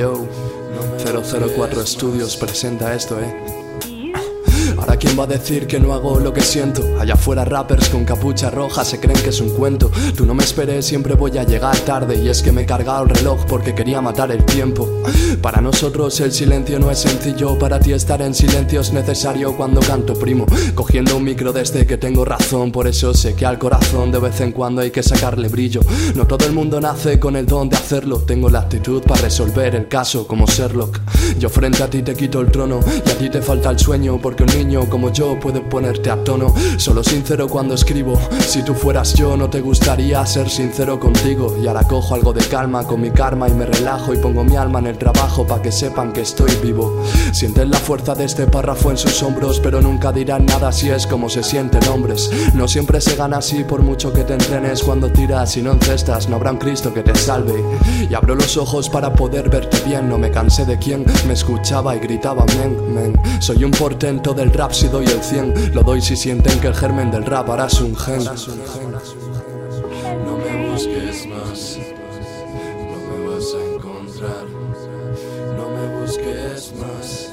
Yo, 004 Studios presenta esto, eh. Ahora quién va a decir que no hago lo que siento Allá afuera rappers con capucha roja se creen que es un cuento. Tú no me esperes, siempre voy a llegar tarde. Y es que me he cargado el reloj porque quería matar el tiempo. Para nosotros el silencio no es sencillo. Para ti estar en silencio es necesario cuando canto primo. Cogiendo un micro desde que tengo razón. Por eso sé que al corazón de vez en cuando hay que sacarle brillo. No todo el mundo nace con el don de hacerlo. Tengo la actitud para resolver el caso como Sherlock. Yo frente a ti te quito el trono Y a ti te falta el sueño porque un niño como yo puede ponerte a tono. Solo sincero cuando escribo. Si tú fueras yo, no te gustaría ser sincero contigo. Y ahora cojo algo de calma con mi karma y me relajo y pongo mi alma en el trabajo para que sepan que estoy vivo. Sienten la fuerza de este párrafo en sus hombros, pero nunca dirán nada si es como se sienten hombres. No siempre se gana así por mucho que te entrenes cuando tiras y no encestas. No habrá un Cristo que te salve. Y abro los ojos para poder verte bien. No me cansé de quien me escuchaba y gritaba men, men. Soy un portento del rap si doy el 100, lo doy si sienten que el germen del rap harás un gen. No me busques más, no me vas a encontrar. No me busques más.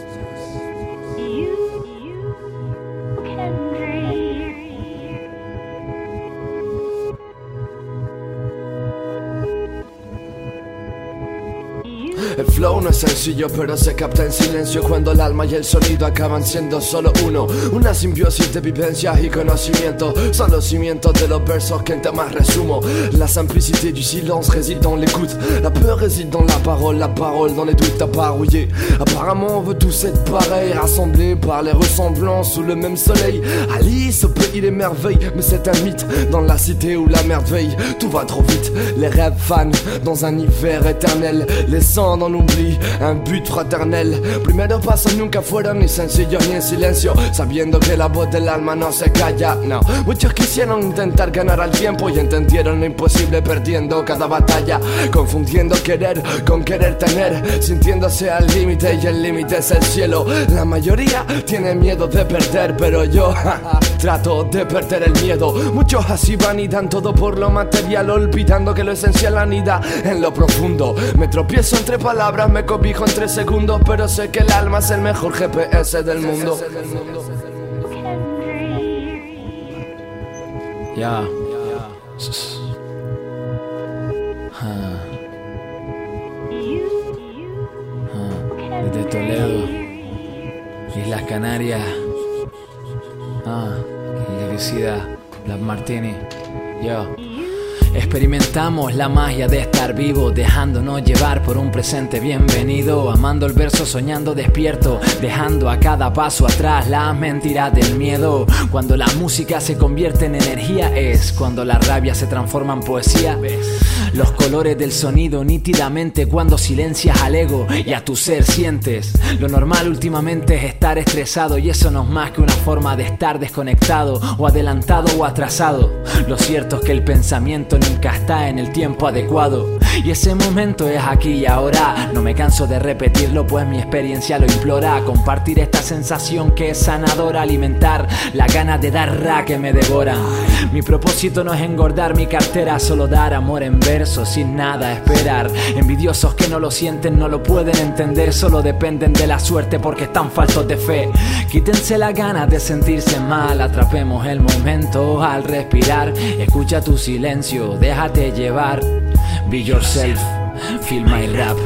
El flow no es sencillo, pero se capta en silencio cuando el alma y el sonido acaban siendo solo uno. Una simbiosis de vivencias y conocimiento son los cimientos de los versos que en temas resumo. La simplicité du silence réside dans l'écoute. La peur réside dans la parole, la parole dans les doutes apparouillés. Apparemment, on veut tous être pareils, rassemblés par les ressemblances sous le même soleil. Alice au pays des merveilles, mais c'est un mythe. Dans la cité où la merde veille, tout va trop vite. Les rêves fans dans un hiver éternel, laissant dans l'oubli un but fraternel. Primero pasos nunca fueron ni sencillos ni en silencio, sabiendo que la voz del alma no se calla. No, muchos quisieron intentar ganar al tiempo y entendieron lo imposible perdiendo cada batalla, confundiendo querer con querer tener, sintiéndose al límite y el límite es el cielo. La mayoría tiene miedo de perder, pero yo trato de perder el miedo. Muchos así van y dan todo por lo material, olvidando que lo esencial anida en lo profundo. Me tropiezo entre palabras, me cobijo en tres segundos, pero sé que el alma es el mejor GPS del mundo. Ya. Ah. Desde Toledo, Islas Canarias, ah, Leguicida, Las Martini, yo. Experimentamos la magia de estar vivo, dejándonos llevar por un presente bienvenido, amando el verso, soñando despierto, dejando a cada paso atrás las mentiras del miedo. Cuando la música se convierte en energía es cuando la rabia se transforma en poesía. Los colores del sonido nítidamente cuando silencias al ego y a tu ser sientes. Lo normal últimamente es estar estresado y eso no es más que una forma de estar desconectado o adelantado o atrasado. Lo cierto es que el pensamiento nunca está en el tiempo adecuado y ese momento es aquí y ahora. No me canso de repetirlo pues mi experiencia lo implora. Compartir esta sensación que es sanadora, alimentar la gana de dar ra que me devora. Mi propósito no es engordar mi cartera, solo dar amor en sin nada esperar. Envidiosos que no lo sienten no lo pueden entender, solo dependen de la suerte porque están faltos de fe. Quítense la ganas de sentirse mal, atrapemos el momento al respirar. Escucha tu silencio, déjate llevar. Be yourself, feel my rap.